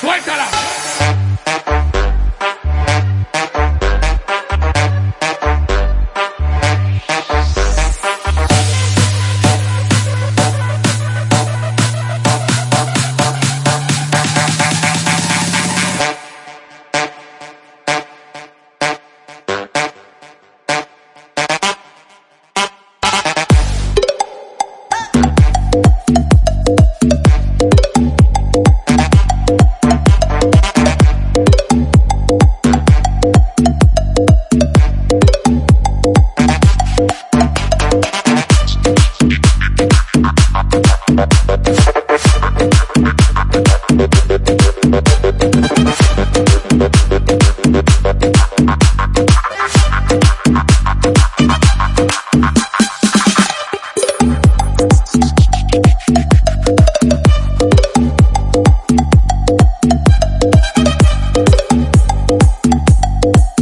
¡Suéltala! you